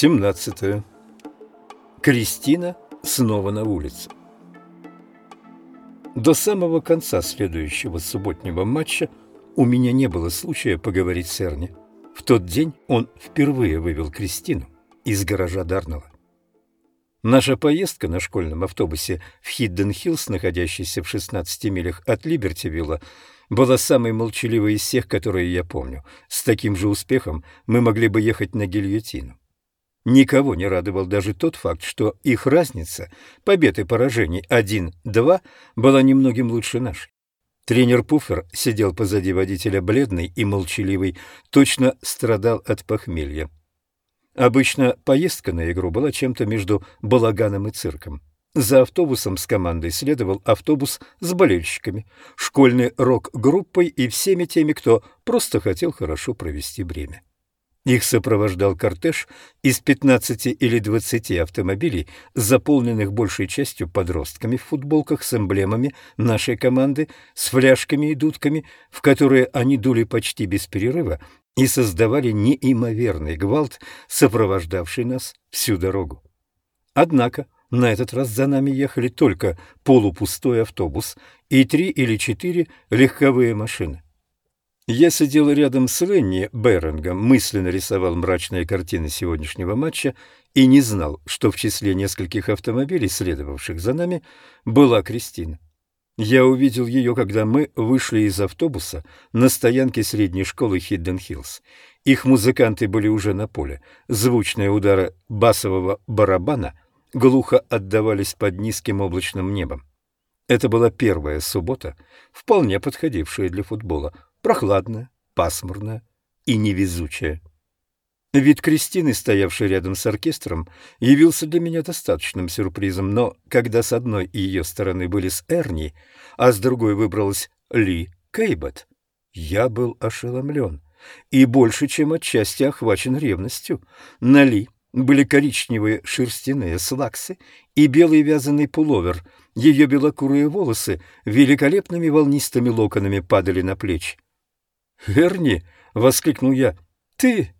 17. Кристина снова на улице. До самого конца следующего субботнего матча у меня не было случая поговорить с Эрни. В тот день он впервые вывел Кристину из гаража Дарнелла. Наша поездка на школьном автобусе в Хидден-Хиллз, находящийся в 16 милях от Либертивилла, была самой молчаливой из всех, которые я помню. С таким же успехом мы могли бы ехать на гильотину. Никого не радовал даже тот факт, что их разница побед и поражений 1-2 была немногим лучше нашей. Тренер Пуффер сидел позади водителя бледный и молчаливый, точно страдал от похмелья. Обычно поездка на игру была чем-то между балаганом и цирком. За автобусом с командой следовал автобус с болельщиками, школьной рок-группой и всеми теми, кто просто хотел хорошо провести время. Их сопровождал кортеж из 15 или 20 автомобилей, заполненных большей частью подростками в футболках с эмблемами нашей команды, с фляжками и дудками, в которые они дули почти без перерыва, и создавали неимоверный гвалт, сопровождавший нас всю дорогу. Однако на этот раз за нами ехали только полупустой автобус и три или четыре легковые машины. Я сидел рядом с Ленни Берингом, мысленно рисовал мрачные картины сегодняшнего матча и не знал, что в числе нескольких автомобилей, следовавших за нами, была Кристина. Я увидел ее, когда мы вышли из автобуса на стоянке средней школы Хидден-Хиллз. Их музыканты были уже на поле. Звучные удары басового барабана глухо отдавались под низким облачным небом. Это была первая суббота, вполне подходившая для футбола, прохладная, пасмурная и невезучая. Вид Кристины, стоявшей рядом с оркестром, явился для меня достаточным сюрпризом, но когда с одной ее стороны были с Эрни, а с другой выбралась Ли Кейбот, я был ошеломлен и больше, чем отчасти охвачен ревностью. На Ли были коричневые шерстяные слаксы и белый вязаный пуловер. Ее белокурые волосы великолепными волнистыми локонами падали на плечи. «Эрни!» — воскликнул я. «Ты...»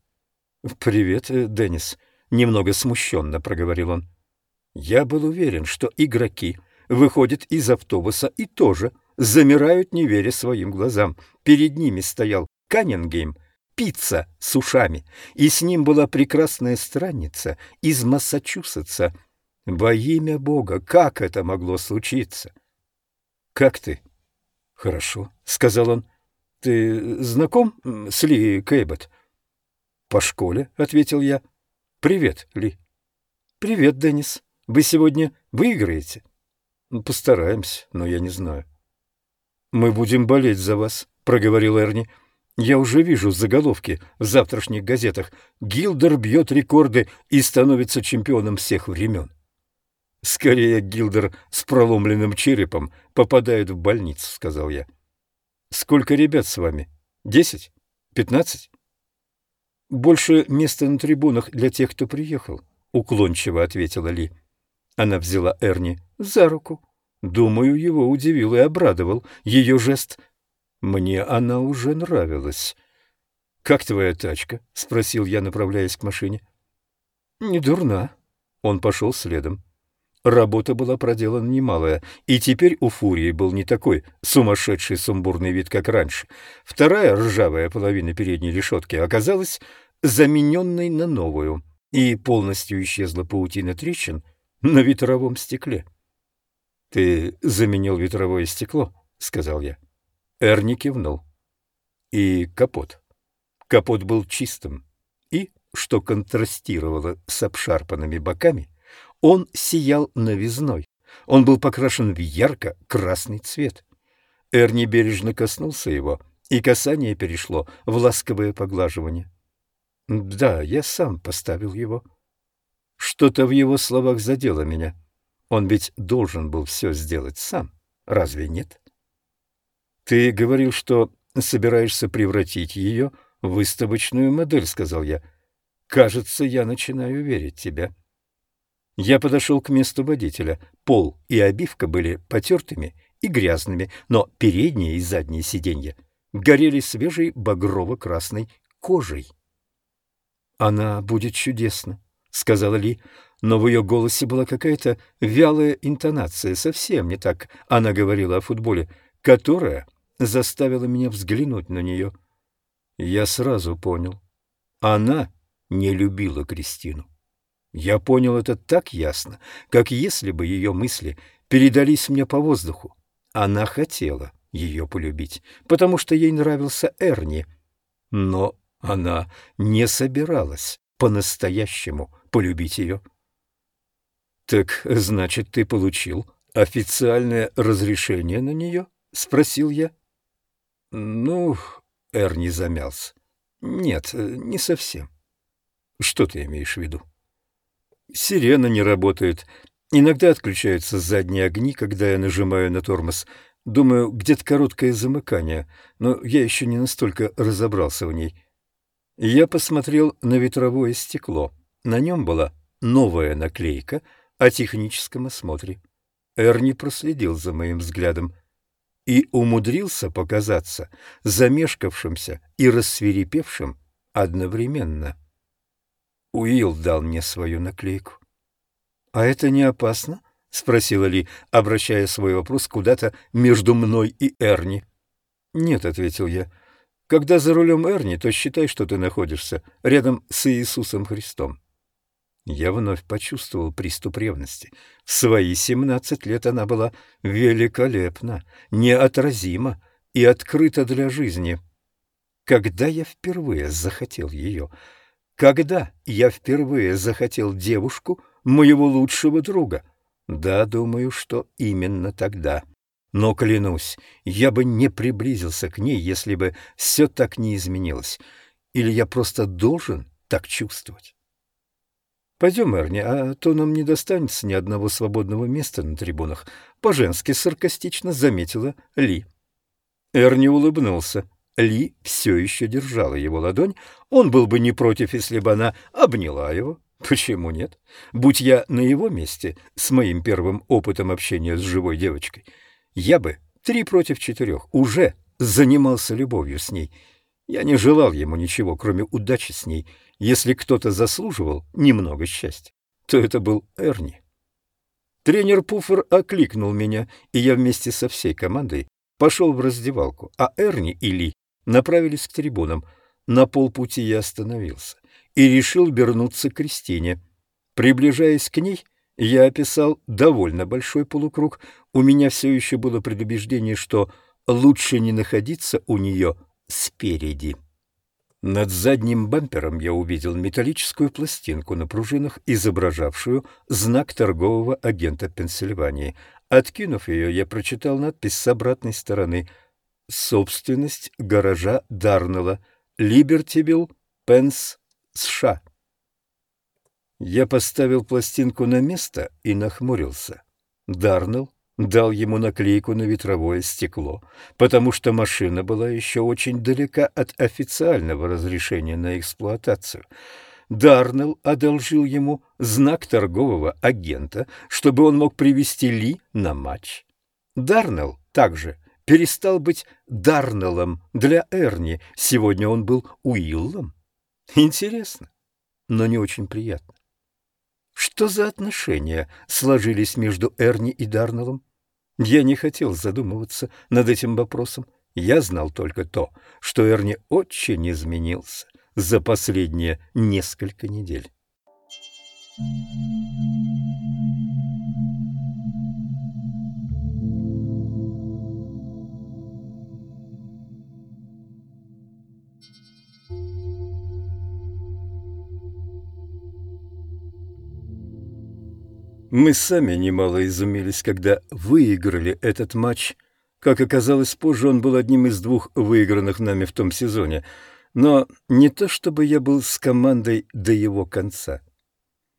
«Привет, э, Деннис», — немного смущенно проговорил он. Я был уверен, что игроки выходят из автобуса и тоже замирают, не веря своим глазам. Перед ними стоял Каннингейм, пицца с ушами, и с ним была прекрасная странница из Массачусетса. Во имя Бога, как это могло случиться? «Как ты?» «Хорошо», — сказал он. «Ты знаком с Ли Кейбот?» «По школе», — ответил я. «Привет, Ли». «Привет, Деннис. Вы сегодня выиграете?» «Постараемся, но я не знаю». «Мы будем болеть за вас», — проговорил Эрни. «Я уже вижу заголовки в завтрашних газетах. Гилдер бьет рекорды и становится чемпионом всех времен». «Скорее Гилдер с проломленным черепом попадает в больницу», — сказал я. «Сколько ребят с вами? Десять? Пятнадцать?» «Больше места на трибунах для тех, кто приехал», — уклончиво ответила Ли. Она взяла Эрни за руку. Думаю, его удивил и обрадовал ее жест. Мне она уже нравилась. «Как твоя тачка?» — спросил я, направляясь к машине. «Не дурна». Он пошел следом. Работа была проделана немалая, и теперь у Фурии был не такой сумасшедший сумбурный вид, как раньше. Вторая ржавая половина передней решетки оказалась замененной на новую, и полностью исчезла паутина трещин на ветровом стекле. — Ты заменил ветровое стекло? — сказал я. Эрни кивнул. И капот. Капот был чистым, и, что контрастировало с обшарпанными боками, он сиял новизной. Он был покрашен в ярко-красный цвет. Эрни бережно коснулся его, и касание перешло в ласковое поглаживание. Да, я сам поставил его. Что-то в его словах задело меня. Он ведь должен был все сделать сам, разве нет? Ты говорил, что собираешься превратить ее в выставочную модель, сказал я. Кажется, я начинаю верить тебе. Я подошел к месту водителя. Пол и обивка были потертыми и грязными, но передние и задние сиденья горели свежей багрово-красной кожей. «Она будет чудесна», — сказала Ли, но в ее голосе была какая-то вялая интонация, совсем не так она говорила о футболе, которая заставила меня взглянуть на нее. Я сразу понял. Она не любила Кристину. Я понял это так ясно, как если бы ее мысли передались мне по воздуху. Она хотела ее полюбить, потому что ей нравился Эрни. Но она не собиралась по-настоящему полюбить ее. «Так, значит, ты получил официальное разрешение на нее?» — спросил я. «Ну...» — Эрни замялся. «Нет, не совсем». «Что ты имеешь в виду?» «Сирена не работает. Иногда отключаются задние огни, когда я нажимаю на тормоз. Думаю, где-то короткое замыкание, но я еще не настолько разобрался в ней». Я посмотрел на ветровое стекло. На нем была новая наклейка о техническом осмотре. Эрни проследил за моим взглядом и умудрился показаться замешкавшимся и рассверепевшим одновременно. Уилл дал мне свою наклейку. — А это не опасно? — спросила Ли, обращая свой вопрос куда-то между мной и Эрни. — Нет, — ответил я. — Когда за рулем Эрни, то считай, что ты находишься рядом с Иисусом Христом. Я вновь почувствовал приступ ревности. В свои семнадцать лет она была великолепна, неотразима и открыта для жизни. Когда я впервые захотел ее? Когда я впервые захотел девушку, моего лучшего друга? Да, думаю, что именно тогда. Но, клянусь, я бы не приблизился к ней, если бы все так не изменилось. Или я просто должен так чувствовать? Пойдем, Эрни, а то нам не достанется ни одного свободного места на трибунах. По-женски саркастично заметила Ли. Эрни улыбнулся. Ли все еще держала его ладонь. Он был бы не против, если бы она обняла его. Почему нет? Будь я на его месте, с моим первым опытом общения с живой девочкой, я бы три против четырех уже занимался любовью с ней. Я не желал ему ничего, кроме удачи с ней — если кто-то заслуживал немного счастья, то это был Эрни. Тренер Пуффер окликнул меня, и я вместе со всей командой пошел в раздевалку, а Эрни и Ли направились к трибунам. На полпути я остановился и решил вернуться к Кристине. Приближаясь к ней, я описал довольно большой полукруг. У меня все еще было предубеждение, что лучше не находиться у нее спереди. Над задним бампером я увидел металлическую пластинку на пружинах, изображавшую знак торгового агента Пенсильвании. Откинув ее, я прочитал надпись с обратной стороны «Собственность гаража Дарнелла, Либертибилл, Пенс, США». Я поставил пластинку на место и нахмурился. Дарнелл дал ему наклейку на ветровое стекло, потому что машина была еще очень далека от официального разрешения на эксплуатацию. Дарнелл одолжил ему знак торгового агента, чтобы он мог привести Ли на матч. Дарнелл также перестал быть Дарнеллом для Эрни, сегодня он был Уиллом. Интересно, но не очень приятно. Что за отношения сложились между Эрни и Дарнеллом? Я не хотел задумываться над этим вопросом. Я знал только то, что Эрни очень изменился за последние несколько недель. Мы сами немало изумились, когда выиграли этот матч. Как оказалось позже, он был одним из двух выигранных нами в том сезоне. Но не то чтобы я был с командой до его конца.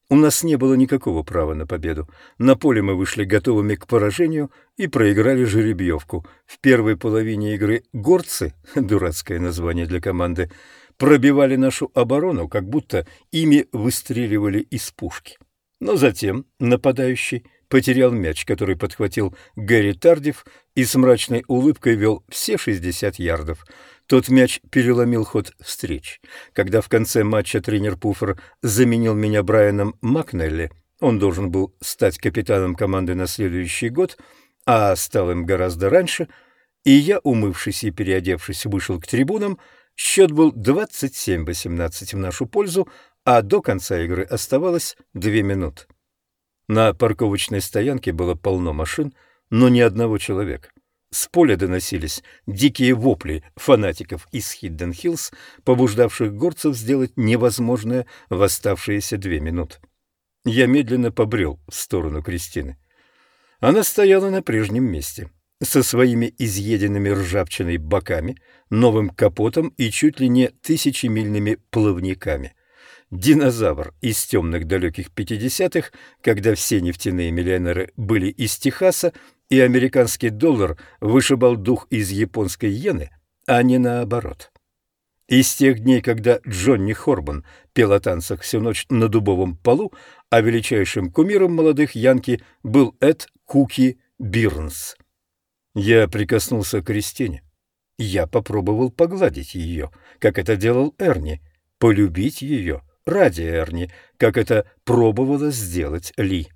У нас не было никакого права на победу. На поле мы вышли готовыми к поражению и проиграли жеребьевку. В первой половине игры горцы, дурацкое название для команды, пробивали нашу оборону, как будто ими выстреливали из пушки. Но затем нападающий потерял мяч, который подхватил Гэри Тардив и с мрачной улыбкой вел все 60 ярдов. Тот мяч переломил ход встреч. Когда в конце матча тренер Пуффер заменил меня Брайаном Макнелли, он должен был стать капитаном команды на следующий год, а стал им гораздо раньше, и я, умывшись и переодевшись, вышел к трибунам, счет был 27-18 в нашу пользу, а до конца игры оставалось две минуты. На парковочной стоянке было полно машин, но ни одного человека. С поля доносились дикие вопли фанатиков из Хидден-Хиллз, побуждавших горцев сделать невозможное в оставшиеся две минуты. Я медленно побрел в сторону Кристины. Она стояла на прежнем месте, со своими изъеденными ржавчиной боками, новым капотом и чуть ли не тысячемильными плавниками. Динозавр из темных далеких пятидесятых, когда все нефтяные миллионеры были из Техаса, и американский доллар вышибал дух из японской иены, а не наоборот. Из тех дней, когда Джонни Хорбан пел о танцах всю ночь на дубовом полу, а величайшим кумиром молодых янки был Эд Куки Бирнс. Я прикоснулся к Кристине. Я попробовал погладить ее, как это делал Эрни, полюбить ее ради Эрни, как это пробовала сделать Ли.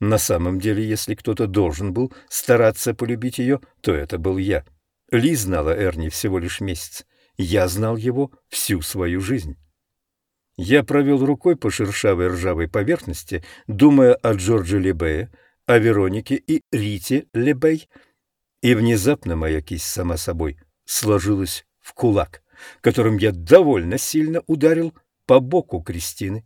На самом деле, если кто-то должен был стараться полюбить ее, то это был я. Ли знала Эрни всего лишь месяц. Я знал его всю свою жизнь. Я провел рукой по шершавой ржавой поверхности, думая о Джордже Лебее, о Веронике и Рите Лебей, и внезапно моя кисть сама собой сложилась в кулак, которым я довольно сильно ударил по боку Кристины.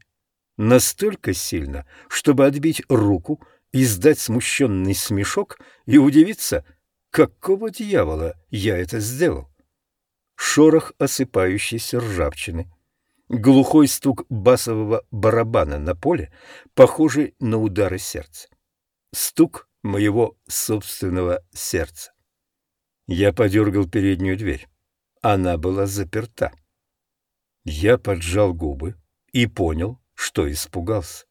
Настолько сильно, чтобы отбить руку, издать смущенный смешок и удивиться, какого дьявола я это сделал. Шорох осыпающейся ржавчины. Глухой стук басового барабана на поле, похожий на удары сердца. Стук моего собственного сердца. Я подергал переднюю дверь. Она была заперта. Я поджал губы и понял, что испугался.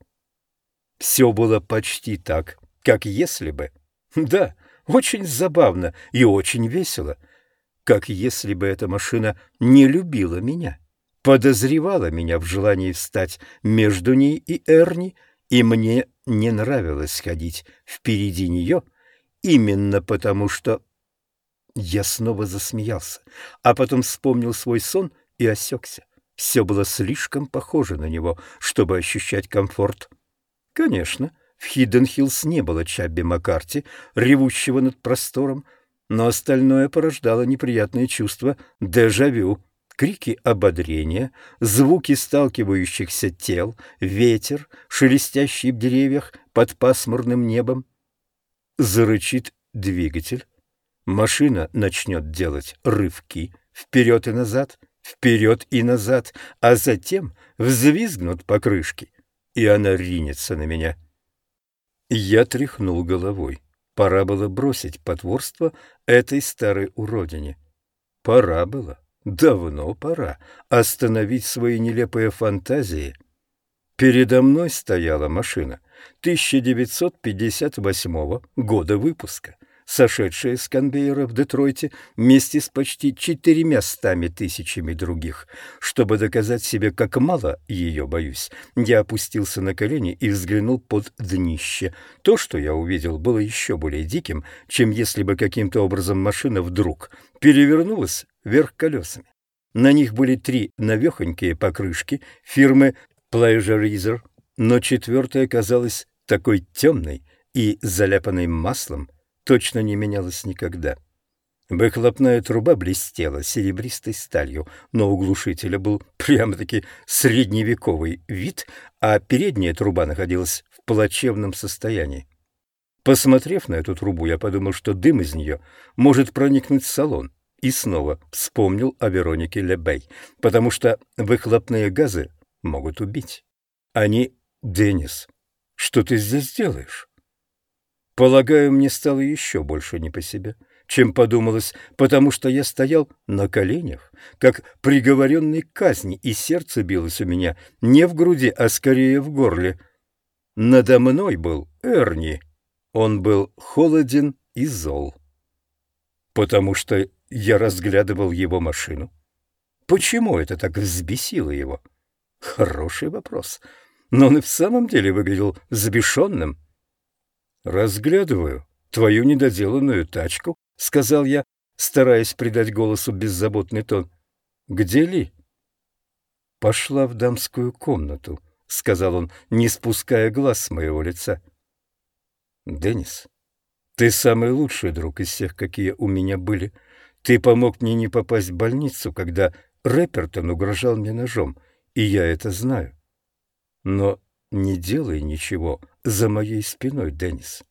Все было почти так, как если бы... Да, очень забавно и очень весело, как если бы эта машина не любила меня, подозревала меня в желании встать между ней и Эрни, и мне не нравилось ходить впереди нее, именно потому что... Я снова засмеялся, а потом вспомнил свой сон и осекся. Все было слишком похоже на него, чтобы ощущать комфорт. Конечно, в Хидден-Хиллз не было Чабби Маккарти, ревущего над простором, но остальное порождало неприятное чувство дежавю. Крики ободрения, звуки сталкивающихся тел, ветер, шелестящий в деревьях под пасмурным небом. Зарычит двигатель. Машина начнет делать рывки вперед и назад — вперед и назад, а затем взвизгнут покрышки, и она ринется на меня. Я тряхнул головой. Пора было бросить потворство этой старой уродине. Пора было, давно пора, остановить свои нелепые фантазии. Передо мной стояла машина 1958 года выпуска — сошедшая с конвейера в Детройте вместе с почти четырьмястами тысячами других. Чтобы доказать себе, как мало ее боюсь, я опустился на колени и взглянул под днище. То, что я увидел, было еще более диким, чем если бы каким-то образом машина вдруг перевернулась вверх колесами. На них были три навехонькие покрышки фирмы Pleasure но четвертая казалась такой темной и заляпанной маслом, точно не менялась никогда. Выхлопная труба блестела серебристой сталью, но у глушителя был прямо-таки средневековый вид, а передняя труба находилась в плачевном состоянии. Посмотрев на эту трубу, я подумал, что дым из нее может проникнуть в салон, и снова вспомнил о Веронике Лебей, потому что выхлопные газы могут убить. Они... Деннис, что ты здесь делаешь? Полагаю, мне стало еще больше не по себе, чем подумалось, потому что я стоял на коленях, как приговоренный к казни, и сердце билось у меня не в груди, а скорее в горле. Надо мной был Эрни. Он был холоден и зол. Потому что я разглядывал его машину. Почему это так взбесило его? Хороший вопрос. Но он и в самом деле выглядел взбешенным. «Разглядываю твою недоделанную тачку», — сказал я, стараясь придать голосу беззаботный тон. «Где Ли?» «Пошла в дамскую комнату», — сказал он, не спуская глаз с моего лица. «Деннис, ты самый лучший друг из всех, какие у меня были. Ты помог мне не попасть в больницу, когда Рэпертон угрожал мне ножом, и я это знаю. Но не делай ничего за моей спиной, Деннис.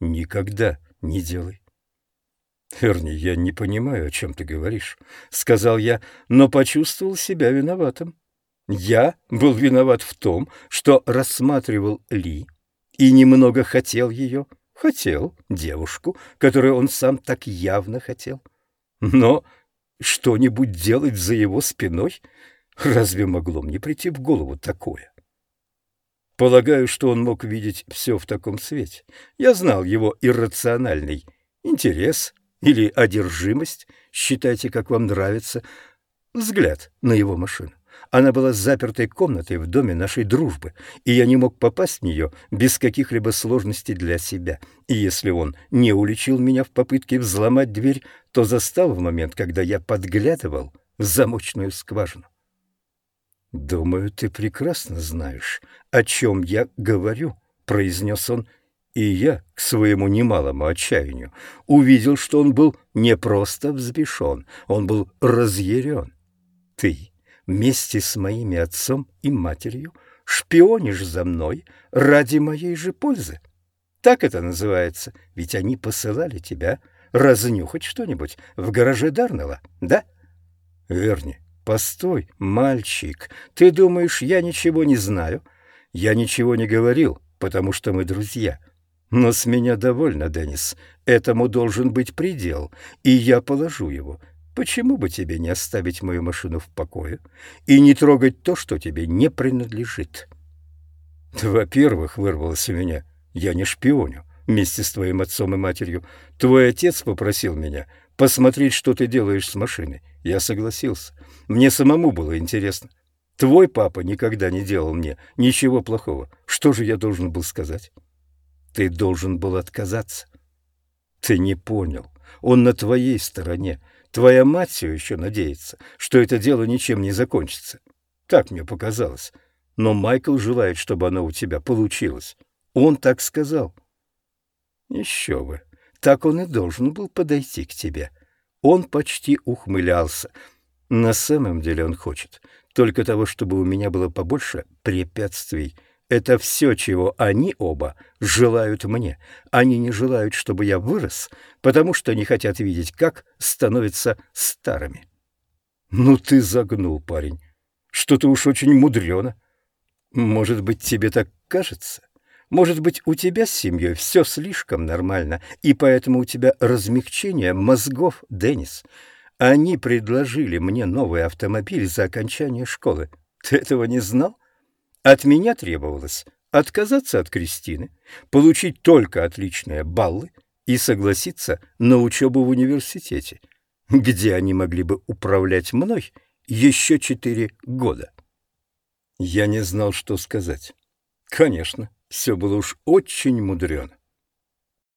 Никогда не делай. «Эрни, я не понимаю, о чем ты говоришь», — сказал я, но почувствовал себя виноватым. Я был виноват в том, что рассматривал Ли и немного хотел ее, хотел девушку, которую он сам так явно хотел. Но что-нибудь делать за его спиной? Разве могло мне прийти в голову такое? Полагаю, что он мог видеть все в таком свете. Я знал его иррациональный интерес или одержимость, считайте, как вам нравится, взгляд на его машину. Она была запертой комнатой в доме нашей дружбы, и я не мог попасть в нее без каких-либо сложностей для себя. И если он не уличил меня в попытке взломать дверь, то застал в момент, когда я подглядывал в замочную скважину. «Думаю, ты прекрасно знаешь, о чем я говорю», — произнес он, и я, к своему немалому отчаянию, увидел, что он был не просто взбешен, он был разъярен. «Ты вместе с моими отцом и матерью шпионишь за мной ради моей же пользы. Так это называется, ведь они посылали тебя разнюхать что-нибудь в гараже Дарнелла, да? Верни, постой, мальчик, ты думаешь, я ничего не знаю? Я ничего не говорил, потому что мы друзья. Но с меня довольно, Деннис, этому должен быть предел, и я положу его, Почему бы тебе не оставить мою машину в покое и не трогать то, что тебе не принадлежит? Во-первых, вырвалось у меня, я не шпионю вместе с твоим отцом и матерью. Твой отец попросил меня посмотреть, что ты делаешь с машиной. Я согласился. Мне самому было интересно. Твой папа никогда не делал мне ничего плохого. Что же я должен был сказать? Ты должен был отказаться. Ты не понял. Он на твоей стороне. Твоя мать все еще надеется, что это дело ничем не закончится. Так мне показалось. Но Майкл желает, чтобы оно у тебя получилось. Он так сказал. Еще бы. Так он и должен был подойти к тебе. Он почти ухмылялся. На самом деле он хочет только того, чтобы у меня было побольше препятствий — это все, чего они оба желают мне. Они не желают, чтобы я вырос, потому что не хотят видеть, как становятся старыми. Ну ты загнул, парень. Что-то уж очень мудрено. Может быть, тебе так кажется? Может быть, у тебя с семьей все слишком нормально, и поэтому у тебя размягчение мозгов, Деннис. Они предложили мне новый автомобиль за окончание школы. Ты этого не знал? От меня требовалось отказаться от Кристины, получить только отличные баллы и согласиться на учебу в университете, где они могли бы управлять мной еще четыре года. Я не знал, что сказать. Конечно, все было уж очень мудрено.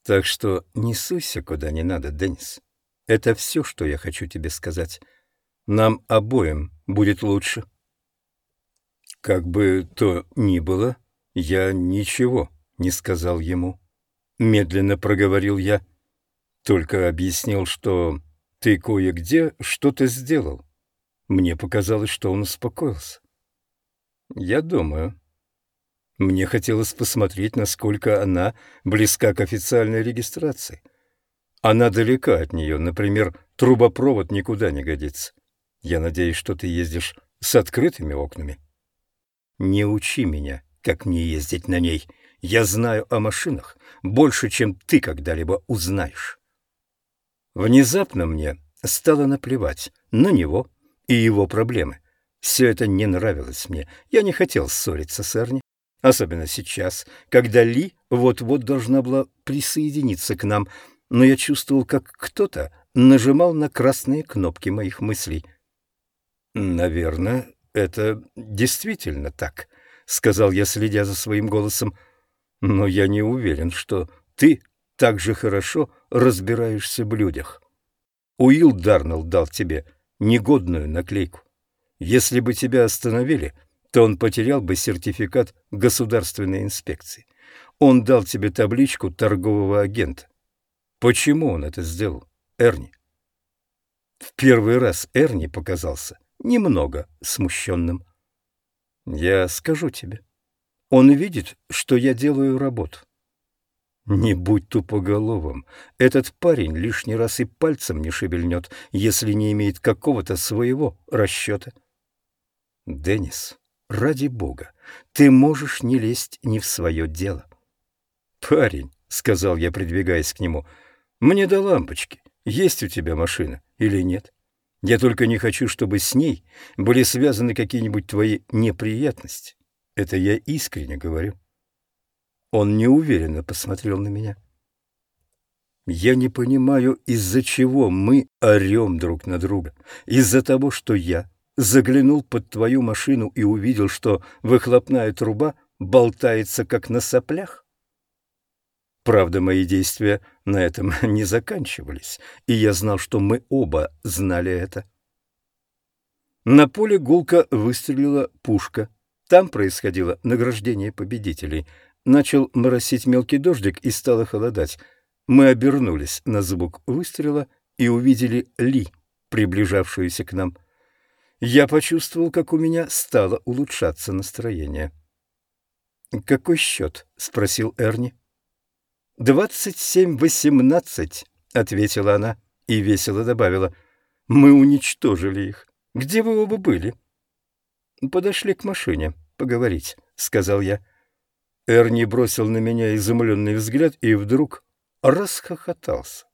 Так что не суйся куда не надо, Деннис. Это все, что я хочу тебе сказать. Нам обоим будет лучше. Как бы то ни было, я ничего не сказал ему. Медленно проговорил я. Только объяснил, что ты кое-где что-то сделал. Мне показалось, что он успокоился. Я думаю. Мне хотелось посмотреть, насколько она близка к официальной регистрации. Она далека от нее, например, трубопровод никуда не годится. Я надеюсь, что ты ездишь с открытыми окнами. Не учи меня, как мне ездить на ней. Я знаю о машинах больше, чем ты когда-либо узнаешь. Внезапно мне стало наплевать на него и его проблемы. Все это не нравилось мне. Я не хотел ссориться с Эрни, особенно сейчас, когда Ли вот-вот должна была присоединиться к нам, но я чувствовал, как кто-то нажимал на красные кнопки моих мыслей. «Наверное, это действительно так», — сказал я, следя за своим голосом. «Но я не уверен, что ты так же хорошо разбираешься в людях. Уилл Дарнелл дал тебе негодную наклейку. Если бы тебя остановили, то он потерял бы сертификат государственной инспекции. Он дал тебе табличку торгового агента. Почему он это сделал, Эрни? В первый раз Эрни показался немного смущенным. Я скажу тебе. Он видит, что я делаю работу. Не будь тупоголовым. Этот парень лишний раз и пальцем не шевельнет, если не имеет какого-то своего расчета. Деннис, ради бога, ты можешь не лезть ни в свое дело. Парень, — сказал я, придвигаясь к нему, — мне до лампочки, есть у тебя машина или нет. Я только не хочу, чтобы с ней были связаны какие-нибудь твои неприятности. Это я искренне говорю. Он неуверенно посмотрел на меня. Я не понимаю, из-за чего мы орем друг на друга. Из-за того, что я заглянул под твою машину и увидел, что выхлопная труба болтается, как на соплях? Правда, мои действия на этом не заканчивались, и я знал, что мы оба знали это. На поле гулко выстрелила пушка. Там происходило награждение победителей — Начал моросить мелкий дождик и стало холодать. Мы обернулись на звук выстрела и увидели Ли, приближавшуюся к нам. Я почувствовал, как у меня стало улучшаться настроение. «Какой счет?» — спросил Эрни. «Двадцать семь восемнадцать», — ответила она и весело добавила. «Мы уничтожили их. Где вы оба были?» «Подошли к машине поговорить», — сказал я. Эрни бросил на меня изумленный взгляд и вдруг расхохотался.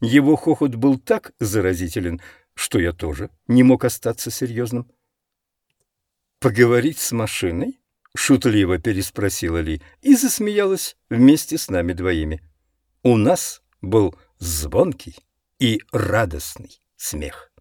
Его хохот был так заразителен, что я тоже не мог остаться серьезным. «Поговорить с машиной?» — шутливо переспросила Ли и засмеялась вместе с нами двоими. У нас был звонкий и радостный смех.